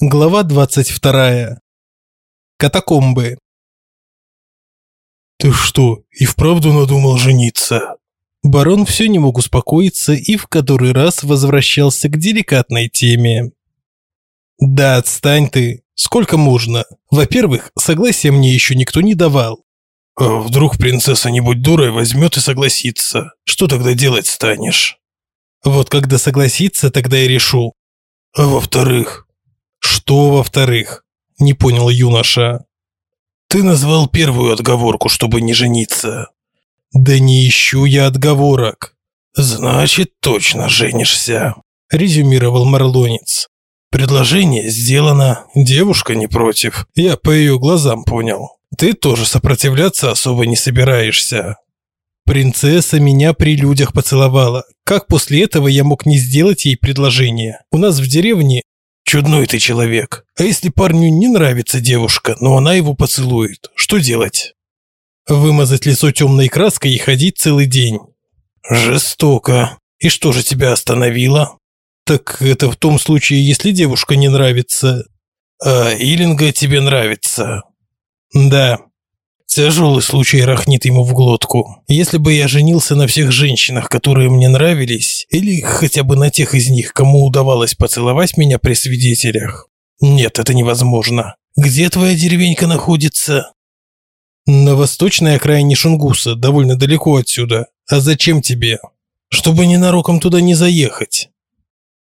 Глава 22. Катакомбы. «Ты что, и вправду надумал жениться?» Барон все не мог успокоиться и в который раз возвращался к деликатной теме. «Да отстань ты. Сколько можно? Во-первых, согласия мне еще никто не давал. А вдруг принцесса не будь дурой возьмет и согласится? Что тогда делать станешь?» «Вот когда согласится, тогда и решу. А во-вторых, «Что во-вторых?» – не понял юноша. «Ты назвал первую отговорку, чтобы не жениться». «Да не ищу я отговорок». «Значит, точно женишься», – резюмировал Марлонец. «Предложение сделано, девушка не против, я по ее глазам понял. Ты тоже сопротивляться особо не собираешься». Принцесса меня при людях поцеловала. Как после этого я мог не сделать ей предложение? У нас в деревне Чудной ты человек. А если парню не нравится девушка, но она его поцелует, что делать? Вымазать лицо темной краской и ходить целый день. Жестоко. И что же тебя остановило? Так это в том случае, если девушка не нравится. А Илинга тебе нравится? Да. Тяжелый случай рахнит ему в глотку. Если бы я женился на всех женщинах, которые мне нравились, или хотя бы на тех из них, кому удавалось поцеловать меня при свидетелях. Нет, это невозможно. Где твоя деревенька находится? На восточной окраине Шунгуса, довольно далеко отсюда. А зачем тебе? Чтобы ненароком туда не заехать.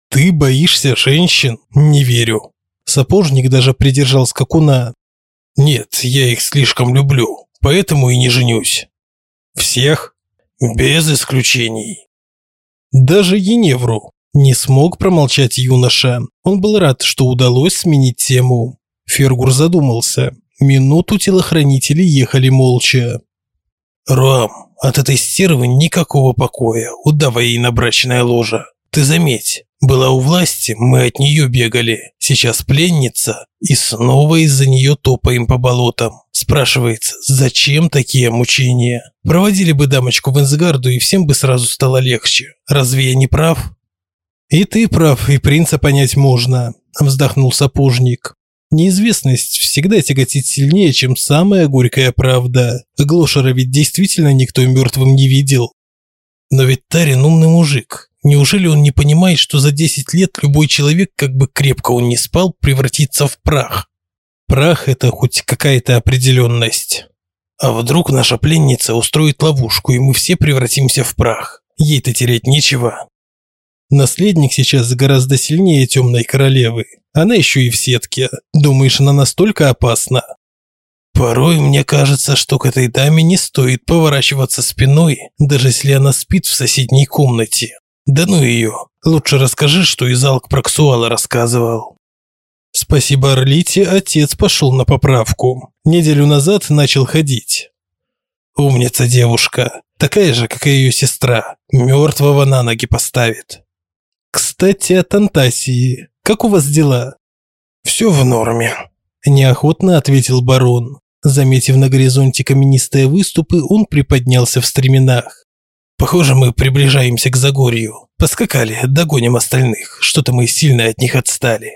Ты боишься женщин? Не верю. Сапожник даже придержал скакуна, нет, я их слишком люблю, поэтому и не женюсь. Всех? Без исключений. Даже Еневру не смог промолчать юноша. Он был рад, что удалось сменить тему. Фергур задумался. Минуту телохранители ехали молча. «Руам, от этой стервы никакого покоя, удава ей на брачное ложе. Ты заметь, была у власти, мы от нее бегали. Сейчас пленница, и снова из-за нее топаем по болотам. Спрашивается, зачем такие мучения? Проводили бы дамочку в Инсгарду, и всем бы сразу стало легче. Разве я не прав? И ты прав, и принца понять можно, вздохнул сапожник. Неизвестность всегда тяготит сильнее, чем самая горькая правда. Глошера ведь действительно никто мертвым не видел. Но ведь Тарин умный мужик. Неужели он не понимает, что за 10 лет любой человек, как бы крепко он ни спал, превратится в прах? Прах – это хоть какая-то определенность. А вдруг наша пленница устроит ловушку, и мы все превратимся в прах? Ей-то терять нечего. Наследник сейчас гораздо сильнее темной королевы. Она еще и в сетке. Думаешь, она настолько опасна? Порой мне кажется, что к этой даме не стоит поворачиваться спиной, даже если она спит в соседней комнате. Да ну ее. Лучше расскажи, что из Алк-Проксуала рассказывал. Спасибо Орлите, отец пошел на поправку. Неделю назад начал ходить. Умница девушка. Такая же, как и ее сестра. Мертвого на ноги поставит. Кстати, о Тантасии. Как у вас дела? Все в норме. Неохотно ответил барон. Заметив на горизонте каменистые выступы, он приподнялся в стременах. Похоже, мы приближаемся к Загорью. Поскакали, догоним остальных. Что-то мы сильно от них отстали.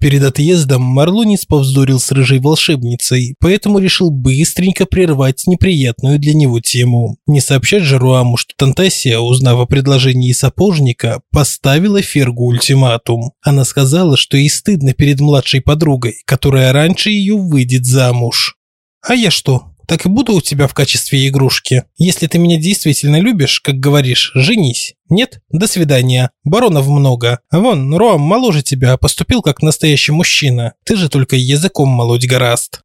Перед отъездом Марлонис повздорил с рыжей волшебницей, поэтому решил быстренько прервать неприятную для него тему. Не сообщать же Руаму, что Тантасия, узнав о предложении сапожника, поставила Фергу ультиматум. Она сказала, что ей стыдно перед младшей подругой, которая раньше ее выйдет замуж. «А я что, так и буду у тебя в качестве игрушки. Если ты меня действительно любишь, как говоришь, женись. Нет? До свидания. Баронов много. Вон, Роам моложе тебя, поступил как настоящий мужчина. Ты же только языком молоть гораст».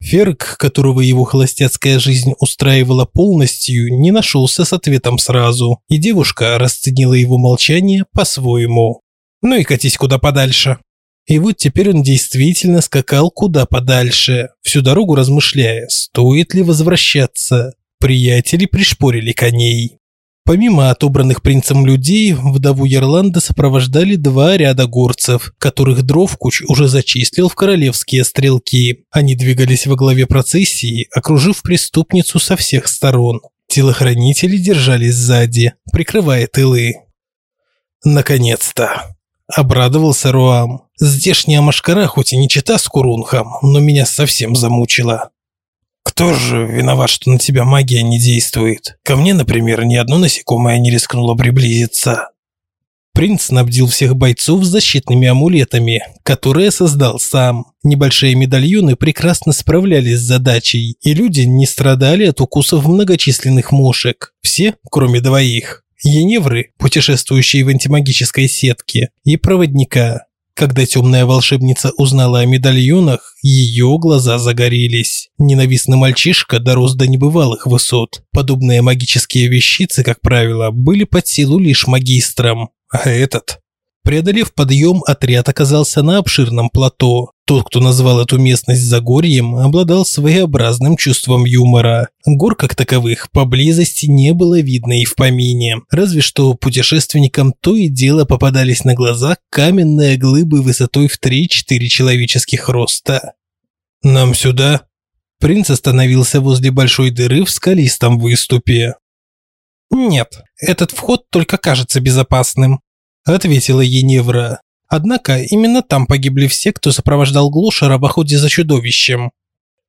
Ферк, которого его холостяцкая жизнь устраивала полностью, не нашелся с ответом сразу, и девушка расценила его молчание по-своему. «Ну и катись куда подальше». И вот теперь он действительно скакал куда подальше, всю дорогу размышляя, стоит ли возвращаться. Приятели пришпорили коней. Помимо отобранных принцем людей, вдову Ярланда сопровождали два ряда горцев, которых Дровкуч уже зачислил в королевские стрелки. Они двигались во главе процессии, окружив преступницу со всех сторон. Телохранители держались сзади, прикрывая тылы. Наконец-то! Обрадовался Руам. Здешняя машкара хоть и не чита с Курунхом, но меня совсем замучила. Кто же виноват, что на тебя магия не действует? Ко мне, например, ни одно насекомое не рискнуло приблизиться. Принц снабдил всех бойцов защитными амулетами, которые создал сам. Небольшие медальоны прекрасно справлялись с задачей, и люди не страдали от укусов многочисленных мушек. Все, кроме двоих. Еневры, путешествующие в антимагической сетке, и проводника. Когда темная волшебница узнала о медальонах, ее глаза загорелись. Ненавистный мальчишка дорос до небывалых высот. Подобные магические вещицы, как правило, были под силу лишь магистрам. А этот? Преодолев подъем, отряд оказался на обширном плато. Тот, кто назвал эту местность Загорьем, обладал своеобразным чувством юмора. Гор как таковых поблизости не было видно и в помине. Разве что путешественникам то и дело попадались на глаза каменные глыбы высотой в 3-4 человеческих роста. «Нам сюда?» Принц остановился возле большой дыры в скалистом выступе. «Нет, этот вход только кажется безопасным», – ответила Еневра. Однако именно там погибли все, кто сопровождал Глошера в охоте за чудовищем.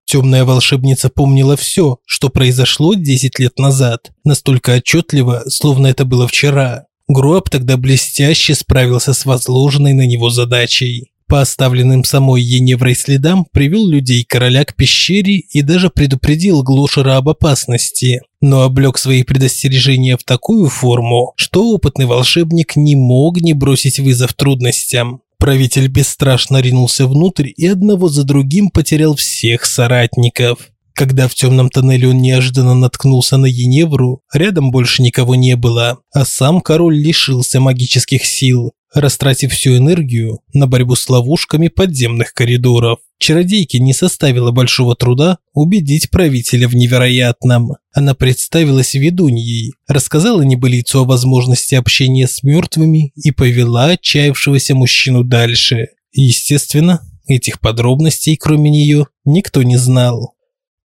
Темная волшебница помнила все, что произошло 10 лет назад, настолько отчетливо, словно это было вчера. Гроб тогда блестяще справился с возложенной на него задачей по оставленным самой Еневрой следам привел людей короля к пещере и даже предупредил Глошера об опасности, но облег свои предостережения в такую форму, что опытный волшебник не мог не бросить вызов трудностям. Правитель бесстрашно ринулся внутрь и одного за другим потерял всех соратников. Когда в темном тоннеле он неожиданно наткнулся на Еневру, рядом больше никого не было, а сам король лишился магических сил, растратив всю энергию на борьбу с ловушками подземных коридоров. Чародейке не составило большого труда убедить правителя в невероятном. Она представилась ведуньей, рассказала небылицу о возможности общения с мертвыми и повела отчаявшегося мужчину дальше. Естественно, этих подробностей, кроме нее, никто не знал.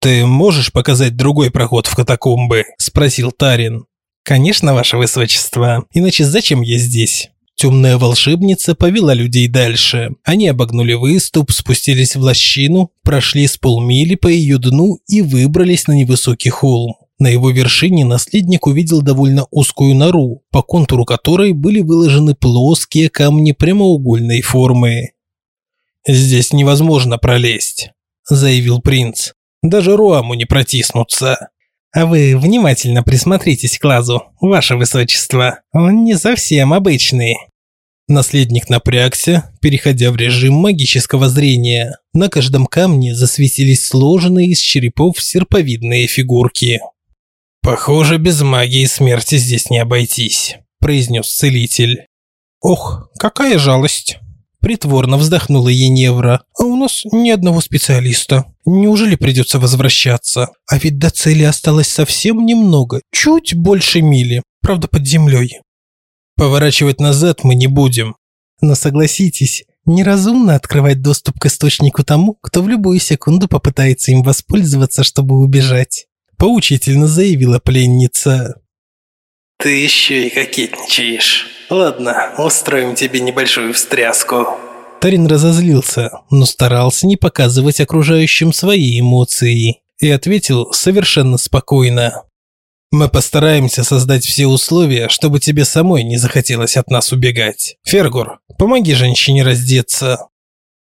«Ты можешь показать другой проход в катакомбы?» – спросил Тарин. «Конечно, ваше высочество. Иначе зачем я здесь?» Темная волшебница повела людей дальше. Они обогнули выступ, спустились в лощину, прошли с полмили по ее дну и выбрались на невысокий холм. На его вершине наследник увидел довольно узкую нору, по контуру которой были выложены плоские камни прямоугольной формы. «Здесь невозможно пролезть», – заявил принц. «Даже Руаму не протиснуться». А вы внимательно присмотритесь к лазу, ваше высочество. Он не совсем обычный. Наследник напрягся, переходя в режим магического зрения. На каждом камне засветились сложенные из черепов серповидные фигурки. «Похоже, без магии смерти здесь не обойтись», – произнес целитель. «Ох, какая жалость!» Притворно вздохнула Еневра. «А у нас ни одного специалиста. Неужели придется возвращаться? А ведь до цели осталось совсем немного, чуть больше мили, правда под землей. Поворачивать назад мы не будем. Но согласитесь, неразумно открывать доступ к источнику тому, кто в любую секунду попытается им воспользоваться, чтобы убежать. Поучительно заявила пленница. Ты еще и кокетничаешь. Ладно, устроим тебе небольшую встряску. Тарин разозлился, но старался не показывать окружающим свои эмоции и ответил совершенно спокойно. Мы постараемся создать все условия, чтобы тебе самой не захотелось от нас убегать. Фергур, помоги женщине раздеться.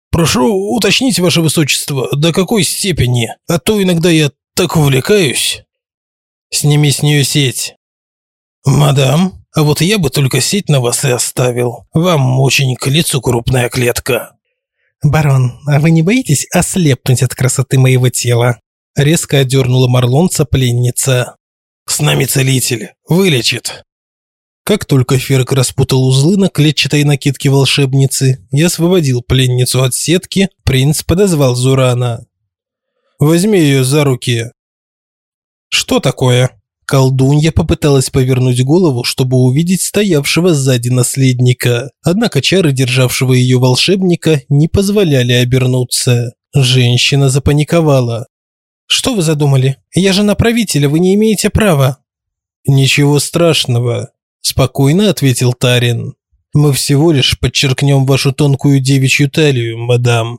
Прошу уточнить, ваше высочество, до какой степени, а то иногда я так увлекаюсь. Сними с нее сеть. Мадам, а вот я бы только сеть на вас и оставил. Вам очень к лицу крупная клетка. Барон, а вы не боитесь ослепнуть от красоты моего тела? Резко одернула марлонца пленница. С нами целитель. Вылечит. Как только Ферк распутал узлы на клетчатой накидке волшебницы и освободил пленницу от сетки, принц подозвал Зурана. «Возьми ее за руки». «Что такое?» Колдунья попыталась повернуть голову, чтобы увидеть стоявшего сзади наследника. Однако чары, державшего ее волшебника, не позволяли обернуться. Женщина запаниковала. Что вы задумали? Я жена правителя, вы не имеете права. Ничего страшного, спокойно ответил Тарин. Мы всего лишь подчеркнем вашу тонкую девичью талию, мадам.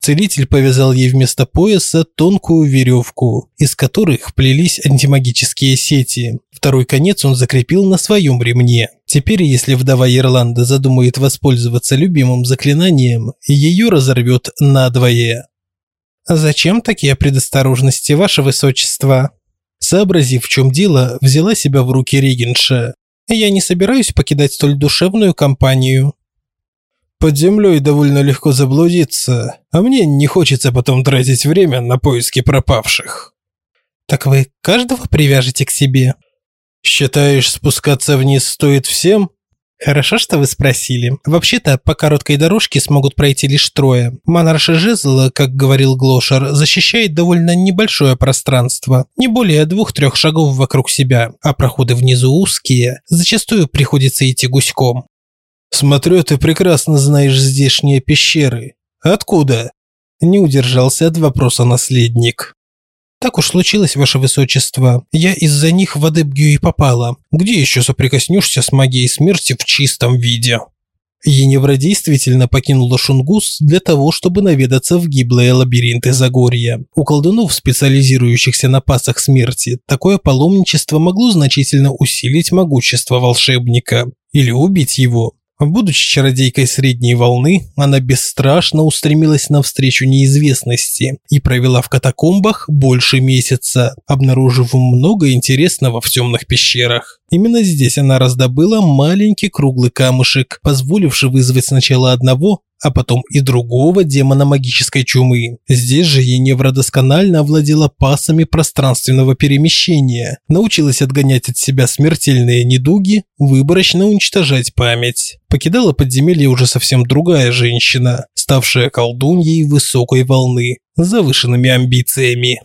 Целитель повязал ей вместо пояса тонкую веревку, из которых плелись антимагические сети. Второй конец он закрепил на своем ремне. Теперь, если вдова Ирланда задумает воспользоваться любимым заклинанием, ее разорвет надвое. «Зачем такие предосторожности, ваше высочество?» Сообразив, в чем дело, взяла себя в руки регенша. «Я не собираюсь покидать столь душевную компанию». Под землей довольно легко заблудиться, а мне не хочется потом тратить время на поиски пропавших. Так вы каждого привяжете к себе? Считаешь, спускаться вниз стоит всем? Хорошо, что вы спросили. Вообще-то, по короткой дорожке смогут пройти лишь трое. Монарша Жезла, как говорил Глошер, защищает довольно небольшое пространство, не более двух-трех шагов вокруг себя, а проходы внизу узкие, зачастую приходится идти гуськом. Смотрю, ты прекрасно знаешь здешние пещеры. Откуда? Не удержался от вопроса наследник. Так уж случилось, ваше высочество. Я из-за них в Адебгию и попала. Где еще соприкоснешься с магией смерти в чистом виде? Еневра действительно покинула Шунгус для того, чтобы наведаться в гиблые лабиринты Загорья. У колдунов, специализирующихся на пасах смерти, такое паломничество могло значительно усилить могущество волшебника или убить его. Будучи чародейкой средней волны, она бесстрашно устремилась навстречу неизвестности и провела в катакомбах больше месяца, обнаружив много интересного в темных пещерах. Именно здесь она раздобыла маленький круглый камушек, позволивший вызвать сначала одного, а потом и другого демона магической чумы. Здесь же Еневра досконально овладела пасами пространственного перемещения, научилась отгонять от себя смертельные недуги, выборочно уничтожать память. Покидала подземелье уже совсем другая женщина, ставшая колдуньей высокой волны, с завышенными амбициями.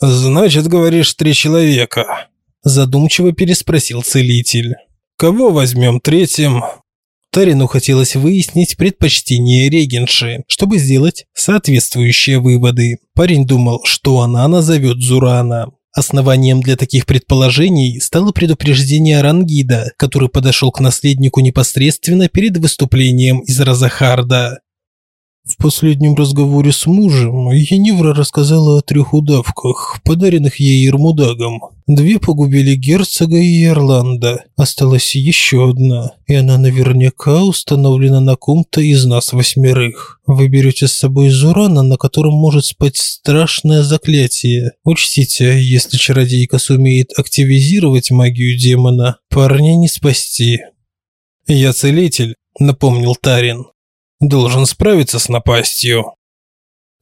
«Значит, говоришь, три человека?» Задумчиво переспросил целитель. «Кого возьмем третьим?» Тарину хотелось выяснить предпочтение регенши, чтобы сделать соответствующие выводы. Парень думал, что она назовет Зурана. Основанием для таких предположений стало предупреждение Рангида, который подошел к наследнику непосредственно перед выступлением из Разахарда. Последнем разговоре с мужем Енивра рассказала о трех удавках, подаренных ей Ермудагом. Две погубили герцога и Ирланда. Осталась еще одна, и она наверняка установлена на ком-то из нас восьмерых. Вы берете с собой Зурана, на котором может спать страшное заклятие. Учтите, если чародейка сумеет активизировать магию демона, парня не спасти. «Я целитель», — напомнил Тарин должен справиться с напастью.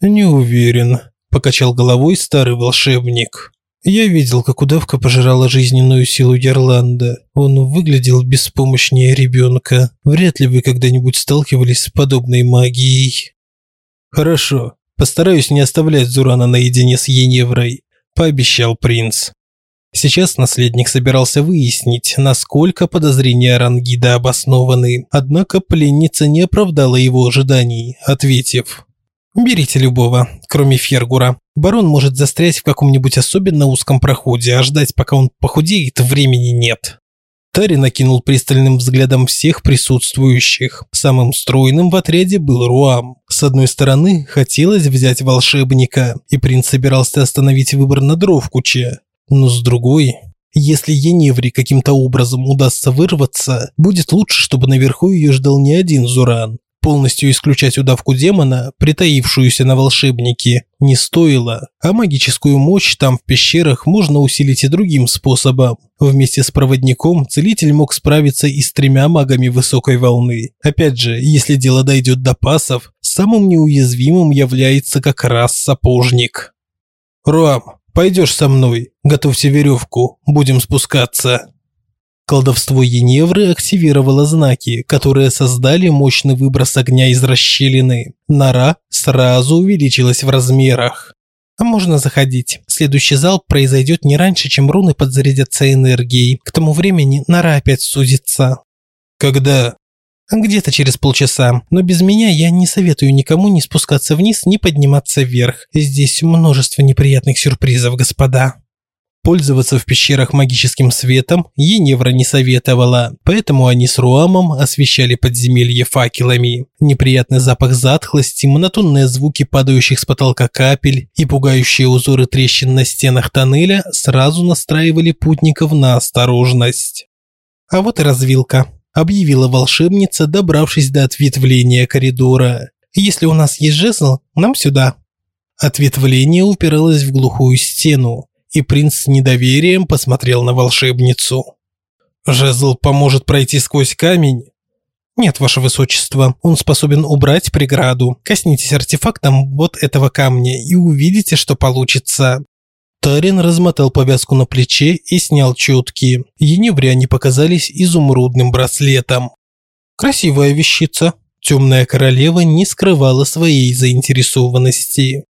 Не уверен, покачал головой старый волшебник. Я видел, как удавка пожирала жизненную силу Ярланда. Он выглядел беспомощнее ребенка. Вряд ли вы когда-нибудь сталкивались с подобной магией. Хорошо, постараюсь не оставлять Зурана наедине с Еневрой, пообещал принц. Сейчас наследник собирался выяснить, насколько подозрения Рангида обоснованы, однако пленница не оправдала его ожиданий, ответив «Берите любого, кроме Фергура. Барон может застрять в каком-нибудь особенно узком проходе, а ждать, пока он похудеет, времени нет». Тари накинул пристальным взглядом всех присутствующих. Самым стройным в отряде был Руам. С одной стороны, хотелось взять волшебника, и принц собирался остановить выбор на Дровкуче. Но с другой, если Еневре каким-то образом удастся вырваться, будет лучше, чтобы наверху ее ждал не один Зуран. Полностью исключать удавку демона, притаившуюся на волшебнике, не стоило, а магическую мощь там в пещерах можно усилить и другим способом. Вместе с проводником целитель мог справиться и с тремя магами высокой волны. Опять же, если дело дойдет до пасов, самым неуязвимым является как раз сапожник. «Руам, Пойдешь со мной, готовьте веревку, будем спускаться». Колдовство Еневры активировало знаки, которые создали мощный выброс огня из расщелины. Нора сразу увеличилась в размерах. А можно заходить. Следующий залп произойдет не раньше, чем руны подзарядятся энергией. К тому времени нора опять сузится. Когда? Где-то через полчаса. Но без меня я не советую никому не спускаться вниз, не подниматься вверх. Здесь множество неприятных сюрпризов, господа. Пользоваться в пещерах магическим светом Еневра не советовала, поэтому они с Руамом освещали подземелье факелами. Неприятный запах затхлости, монотонные звуки падающих с потолка капель и пугающие узоры трещин на стенах тоннеля сразу настраивали путников на осторожность. А вот и развилка, объявила волшебница, добравшись до ответвления коридора. Если у нас есть жезл, нам сюда. Ответвление упиралось в глухую стену и принц с недоверием посмотрел на волшебницу. «Жезл поможет пройти сквозь камень?» «Нет, ваше высочество, он способен убрать преграду. Коснитесь артефактом вот этого камня и увидите, что получится». Тарин размотал повязку на плече и снял четки. Еневре они показались изумрудным браслетом. «Красивая вещица». Темная королева не скрывала своей заинтересованности.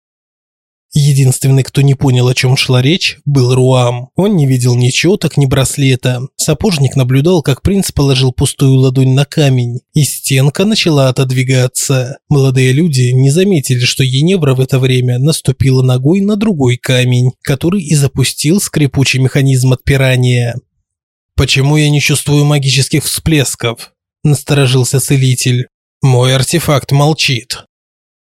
Единственный, кто не понял, о чем шла речь, был Руам. Он не видел ни четок, ни браслета. Сапожник наблюдал, как принц положил пустую ладонь на камень, и стенка начала отодвигаться. Молодые люди не заметили, что Еневра в это время наступила ногой на другой камень, который и запустил скрипучий механизм отпирания. «Почему я не чувствую магических всплесков?» – насторожился целитель. «Мой артефакт молчит».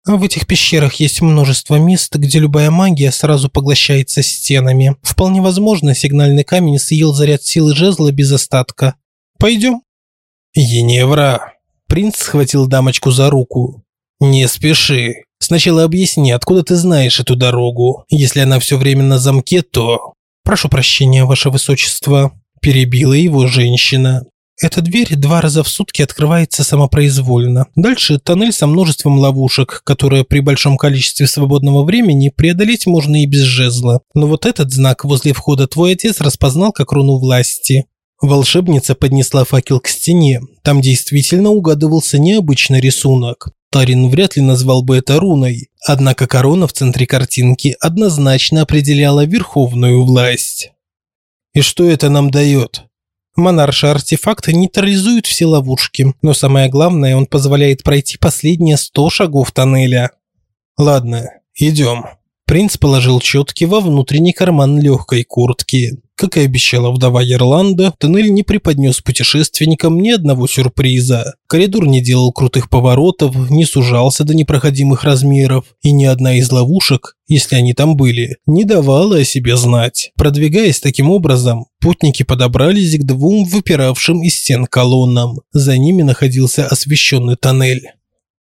В этих пещерах есть множество мест, где любая магия сразу поглощается стенами. Вполне возможно, сигнальный камень съел заряд силы жезла без остатка. Пойдем. Еневра. Принц схватил дамочку за руку. Не спеши. Сначала объясни, откуда ты знаешь эту дорогу. Если она все время на замке, то... Прошу прощения, ваше высочество. Перебила его женщина. Эта дверь два раза в сутки открывается самопроизвольно. Дальше тоннель со множеством ловушек, которые при большом количестве свободного времени преодолеть можно и без жезла. Но вот этот знак возле входа твой отец распознал как руну власти. Волшебница поднесла факел к стене. Там действительно угадывался необычный рисунок. Тарин вряд ли назвал бы это руной. Однако корона в центре картинки однозначно определяла верховную власть. «И что это нам дает?» Монарша артефакт нейтрализует все ловушки, но самое главное, он позволяет пройти последние 100 шагов тоннеля. Ладно, идем. Принц положил четки во внутренний карман легкой куртки. Как и обещала вдова Ерланда, тоннель не преподнес путешественникам ни одного сюрприза. Коридор не делал крутых поворотов, не сужался до непроходимых размеров, и ни одна из ловушек, если они там были, не давала о себе знать. Продвигаясь таким образом, путники подобрались к двум выпиравшим из стен колоннам. За ними находился освещенный тоннель.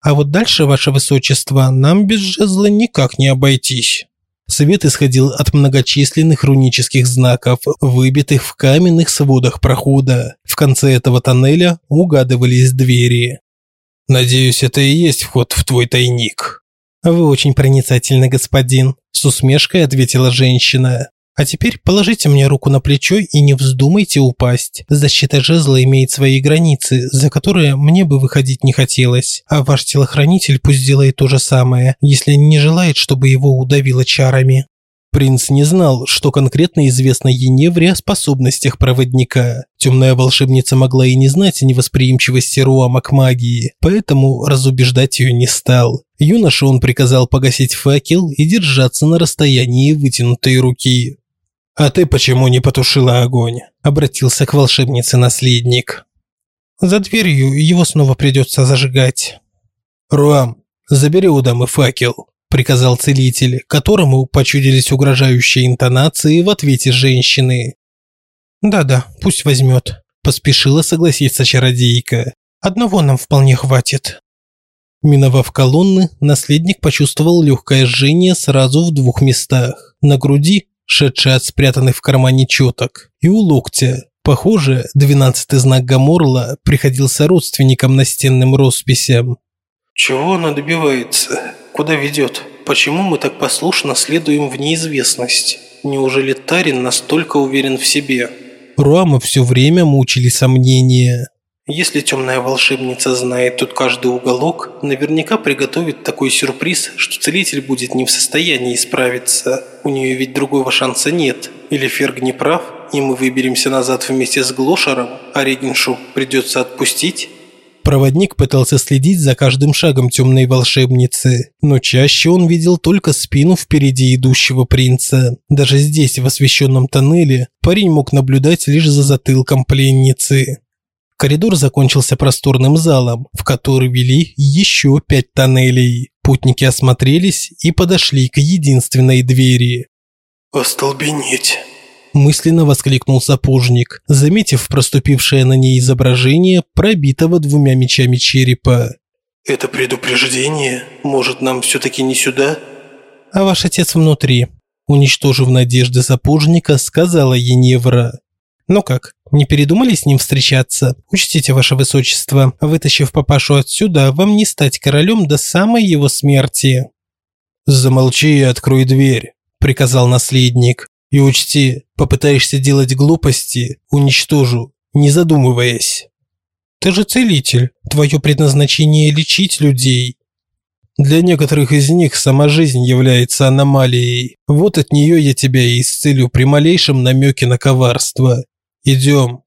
А вот дальше, ваше высочество, нам без жезла никак не обойтись. Свет исходил от многочисленных рунических знаков, выбитых в каменных сводах прохода. В конце этого тоннеля угадывались двери. «Надеюсь, это и есть вход в твой тайник». «Вы очень проницательный господин», – с усмешкой ответила женщина. А теперь положите мне руку на плечо и не вздумайте упасть. Защита жезла имеет свои границы, за которые мне бы выходить не хотелось. А ваш телохранитель пусть делает то же самое, если не желает, чтобы его удавило чарами. Принц не знал, что конкретно известно Еневре о способностях проводника. Темная волшебница могла и не знать о невосприимчивости Руама к магии, поэтому разубеждать ее не стал. Юноше он приказал погасить факел и держаться на расстоянии вытянутой руки. «А ты почему не потушила огонь?» – обратился к волшебнице наследник. «За дверью его снова придется зажигать». «Руам, забери у дамы факел», – приказал целитель, которому почудились угрожающие интонации в ответе женщины. «Да-да, пусть возьмет», – поспешила согласиться чародейка. «Одного нам вполне хватит». Миновав колонны, наследник почувствовал легкое жжение сразу в двух местах – на груди шедший от спрятанных в кармане четок, и у локтя. Похоже, двенадцатый знак Гаморла приходился родственникам настенным росписям. «Чего она добивается? Куда ведет? Почему мы так послушно следуем в неизвестность? Неужели Тарин настолько уверен в себе?» Руама все время мучили сомнения. Если темная волшебница знает тут каждый уголок, наверняка приготовит такой сюрприз, что целитель будет не в состоянии справиться. У нее ведь другого шанса нет. Или Ферг не прав, и мы выберемся назад вместе с Глошером, а Регеншу придется отпустить? Проводник пытался следить за каждым шагом темной волшебницы, но чаще он видел только спину впереди идущего принца. Даже здесь, в освещенном тоннеле, парень мог наблюдать лишь за затылком пленницы. Коридор закончился просторным залом, в который вели еще пять тоннелей. Путники осмотрелись и подошли к единственной двери. «Остолбенеть!» мысленно воскликнул сапожник, заметив проступившее на ней изображение пробитого двумя мечами черепа. «Это предупреждение? Может, нам все-таки не сюда?» «А ваш отец внутри», – уничтожив надежды сапожника, сказала Еневра. «Ну как, не передумали с ним встречаться? Учтите, ваше высочество, вытащив папашу отсюда, вам не стать королем до самой его смерти». «Замолчи и открой дверь», – приказал наследник. И учти, попытаешься делать глупости, уничтожу, не задумываясь. Ты же целитель, твое предназначение лечить людей. Для некоторых из них сама жизнь является аномалией. Вот от нее я тебя и исцелю при малейшем намеке на коварство. Идем.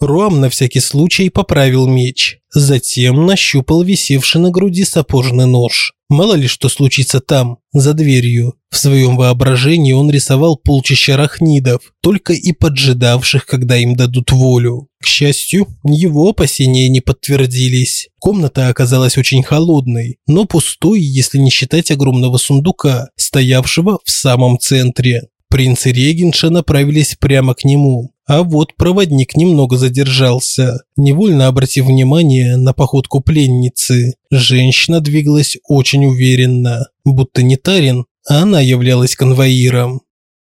Руам на всякий случай поправил меч, затем нащупал висевший на груди сапожный нож. Мало ли что случится там, за дверью. В своем воображении он рисовал полчища рахнидов, только и поджидавших, когда им дадут волю. К счастью, его опасения не подтвердились. Комната оказалась очень холодной, но пустой, если не считать огромного сундука, стоявшего в самом центре. Принц и регенша направились прямо к нему. А вот проводник немного задержался, невольно обратив внимание на походку пленницы. Женщина двигалась очень уверенно, будто не Тарин, а она являлась конвоиром.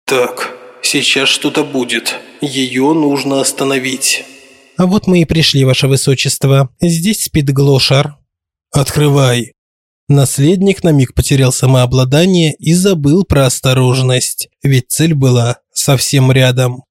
«Так, сейчас что-то будет. Ее нужно остановить». «А вот мы и пришли, ваше высочество. Здесь спит Глошар». «Открывай». Наследник на миг потерял самообладание и забыл про осторожность, ведь цель была совсем рядом.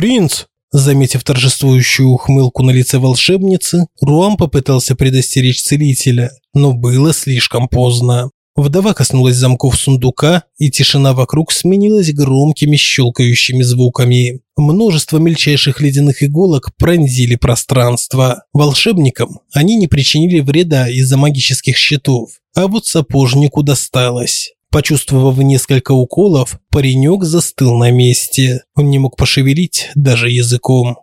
«Принц!» Заметив торжествующую ухмылку на лице волшебницы, Руам попытался предостеречь целителя, но было слишком поздно. Вдова коснулась замков сундука, и тишина вокруг сменилась громкими щелкающими звуками. Множество мельчайших ледяных иголок пронзили пространство. Волшебникам они не причинили вреда из-за магических щитов, а вот сапожнику досталось. Почувствовав несколько уколов, паренек застыл на месте. Он не мог пошевелить даже языком.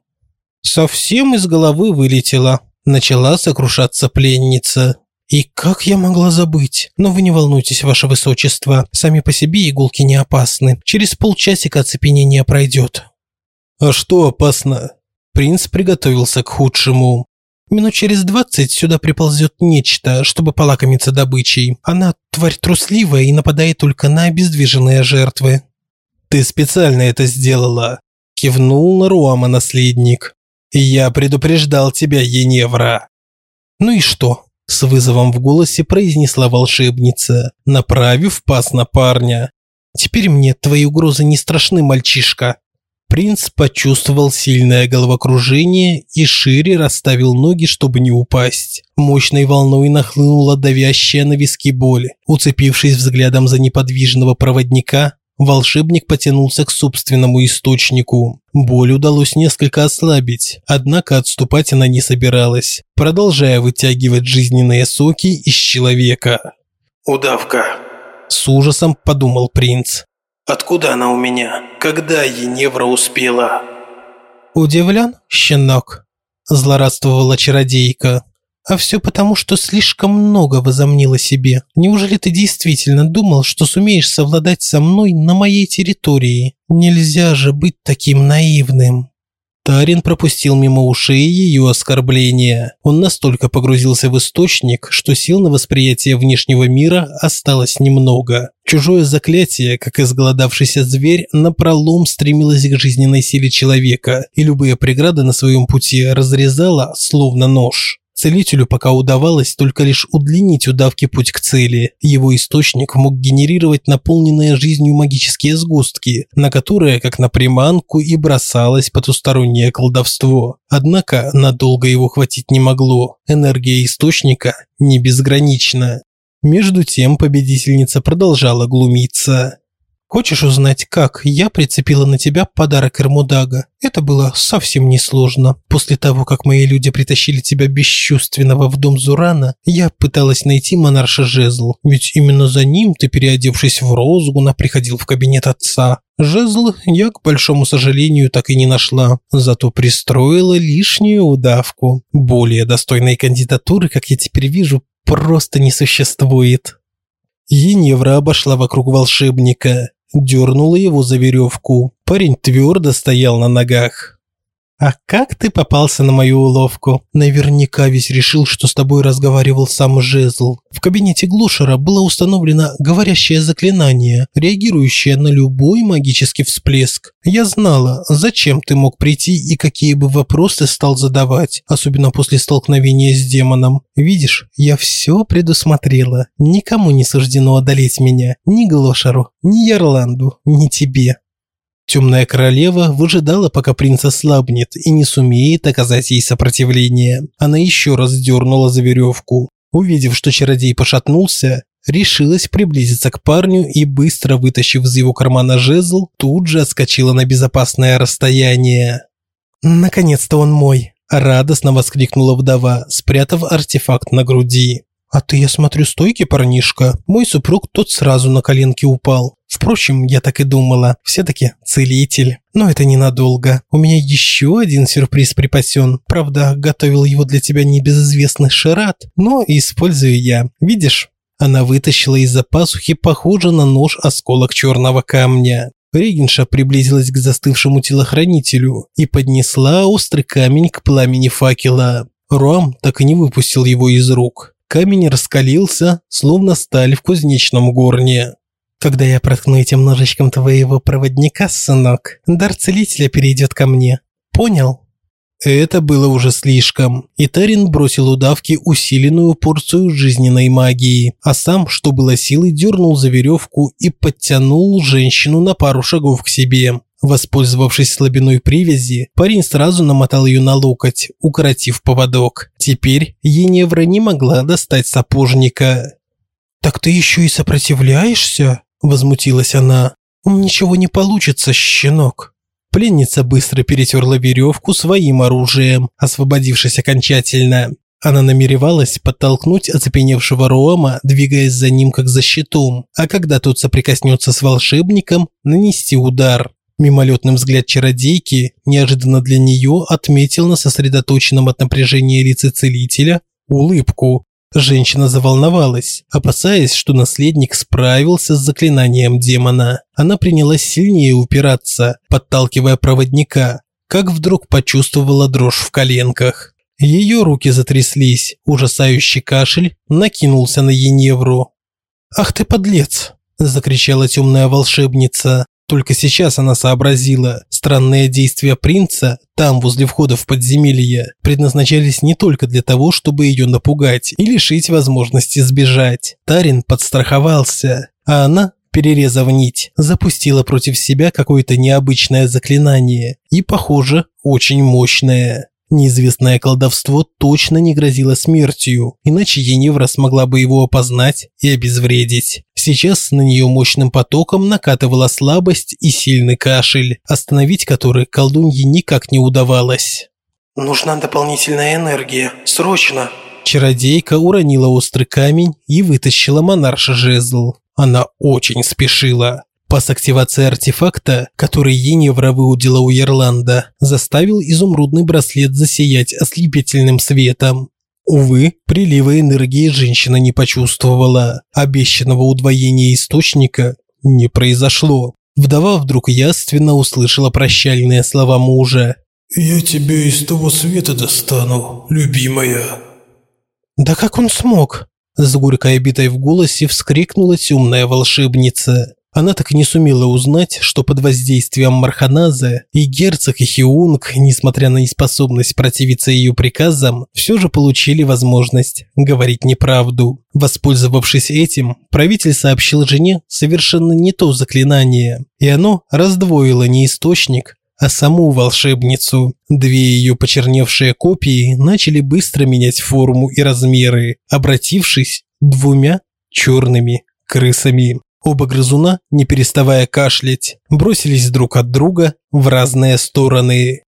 Совсем из головы вылетело. Начала сокрушаться пленница. И как я могла забыть? Но вы не волнуйтесь, ваше высочество. Сами по себе иголки не опасны. Через полчасика оцепенение пройдет. А что опасно? Принц приготовился к худшему. Минут через двадцать сюда приползет нечто, чтобы полакомиться добычей. Она тварь трусливая и нападает только на обездвиженные жертвы. Ты специально это сделала, кивнул на Руама наследник. Я предупреждал тебя, Еневра. Ну и что? С вызовом в голосе произнесла волшебница, направив пас на парня. Теперь мне твои угрозы не страшны, мальчишка. Принц почувствовал сильное головокружение и шире расставил ноги, чтобы не упасть. Мощной волной нахлынула давящая на виски боль. Уцепившись взглядом за неподвижного проводника, волшебник потянулся к собственному источнику. Боль удалось несколько ослабить, однако отступать она не собиралась, продолжая вытягивать жизненные соки из человека. «Удавка», – с ужасом подумал принц. Откуда она у меня? Когда Еневра успела?» «Удивлен, щенок?» – злорадствовала чародейка. «А все потому, что слишком много возомнила себе. Неужели ты действительно думал, что сумеешь совладать со мной на моей территории? Нельзя же быть таким наивным!» Тарин пропустил мимо ушей ее оскорбления. Он настолько погрузился в источник, что сил на восприятие внешнего мира осталось немного. Чужое заклятие, как изголодавшийся зверь, напролом стремилось к жизненной силе человека, и любые преграды на своем пути разрезало, словно нож. Целителю пока удавалось только лишь удлинить удавки путь к цели. Его источник мог генерировать наполненные жизнью магические сгустки, на которые, как на приманку, и бросалось потустороннее колдовство. Однако надолго его хватить не могло. Энергия источника не безгранична. Между тем победительница продолжала глумиться. Хочешь узнать, как я прицепила на тебя подарок Эрмудага? Это было совсем несложно. После того, как мои люди притащили тебя бесчувственного в дом Зурана, я пыталась найти монарша Жезл, ведь именно за ним ты, переодевшись в розгуна, приходил в кабинет отца. Жезл я, к большому сожалению, так и не нашла, зато пристроила лишнюю удавку. Более достойной кандидатуры, как я теперь вижу, просто не существует. Еневра обошла вокруг волшебника дернула его за веревку. Парень твердо стоял на ногах. «А как ты попался на мою уловку? Наверняка весь решил, что с тобой разговаривал сам Жезл. В кабинете Глушера было установлено говорящее заклинание, реагирующее на любой магический всплеск. Я знала, зачем ты мог прийти и какие бы вопросы стал задавать, особенно после столкновения с демоном. Видишь, я все предусмотрела. Никому не суждено одолеть меня. Ни Глушеру, ни Ярланду, ни тебе». Темная королева выжидала, пока принц ослабнет и не сумеет оказать ей сопротивление. Она еще раз дернула за веревку. Увидев, что чародей пошатнулся, решилась приблизиться к парню и, быстро вытащив из его кармана жезл, тут же отскочила на безопасное расстояние. «Наконец-то он мой!» – радостно воскликнула вдова, спрятав артефакт на груди. «А ты, я смотрю, стойкий парнишка. Мой супруг тот сразу на коленки упал. Впрочем, я так и думала. Все-таки целитель. Но это ненадолго. У меня еще один сюрприз припасен. Правда, готовил его для тебя небезызвестный Шарат, но использую я. Видишь?» Она вытащила из-за пасухи похоже на нож осколок черного камня. Регенша приблизилась к застывшему телохранителю и поднесла острый камень к пламени факела. Руам так и не выпустил его из рук. Камень раскалился, словно сталь в кузнечном горне. «Когда я проткну этим ножичком твоего проводника, сынок, дар целителя перейдет ко мне. Понял?» Это было уже слишком. И Тарин бросил удавки усиленную порцию жизненной магии, а сам, что было силой, дернул за веревку и подтянул женщину на пару шагов к себе. Воспользовавшись слабиной привязи, парень сразу намотал ее на локоть, укоротив поводок. Теперь Еневра не могла достать сапожника. «Так ты еще и сопротивляешься?» – возмутилась она. «Ничего не получится, щенок». Пленница быстро перетерла веревку своим оружием, освободившись окончательно. Она намеревалась подтолкнуть оцепеневшего Рома, двигаясь за ним как за щитом, а когда тот соприкоснется с волшебником, нанести удар. Мимолетным взгляд чародейки неожиданно для нее отметил на сосредоточенном от напряжения лице целителя улыбку. Женщина заволновалась, опасаясь, что наследник справился с заклинанием демона. Она принялась сильнее упираться, подталкивая проводника, как вдруг почувствовала дрожь в коленках. Ее руки затряслись, ужасающий кашель накинулся на Еневру. «Ах ты подлец!» – закричала темная волшебница. Только сейчас она сообразила, странные действия принца там, возле входа в подземелье, предназначались не только для того, чтобы ее напугать и лишить возможности сбежать. Тарин подстраховался, а она, перерезав нить, запустила против себя какое-то необычное заклинание и, похоже, очень мощное. Неизвестное колдовство точно не грозило смертью, иначе Еневра смогла бы его опознать и обезвредить. Сейчас на нее мощным потоком накатывала слабость и сильный кашель, остановить который колдунье никак не удавалось. «Нужна дополнительная энергия. Срочно!» Чародейка уронила острый камень и вытащила монарша жезл. Она очень спешила. Пас активации артефакта, который Еневра выудила у Ирланда, заставил изумрудный браслет засиять ослепительным светом. Увы, прилива энергии женщина не почувствовала. Обещанного удвоения источника не произошло. Вдова вдруг яственно услышала прощальные слова мужа. «Я тебя из того света достану, любимая». «Да как он смог?» С горькой обитой в голосе вскрикнула темная волшебница. Она так и не сумела узнать, что под воздействием Марханаза и герцог и Хиунг, несмотря на неспособность противиться ее приказам, все же получили возможность говорить неправду. Воспользовавшись этим, правитель сообщил жене совершенно не то заклинание, и оно раздвоило не источник, а саму волшебницу. Две ее почерневшие копии начали быстро менять форму и размеры, обратившись двумя черными крысами. Оба грызуна, не переставая кашлять, бросились друг от друга в разные стороны.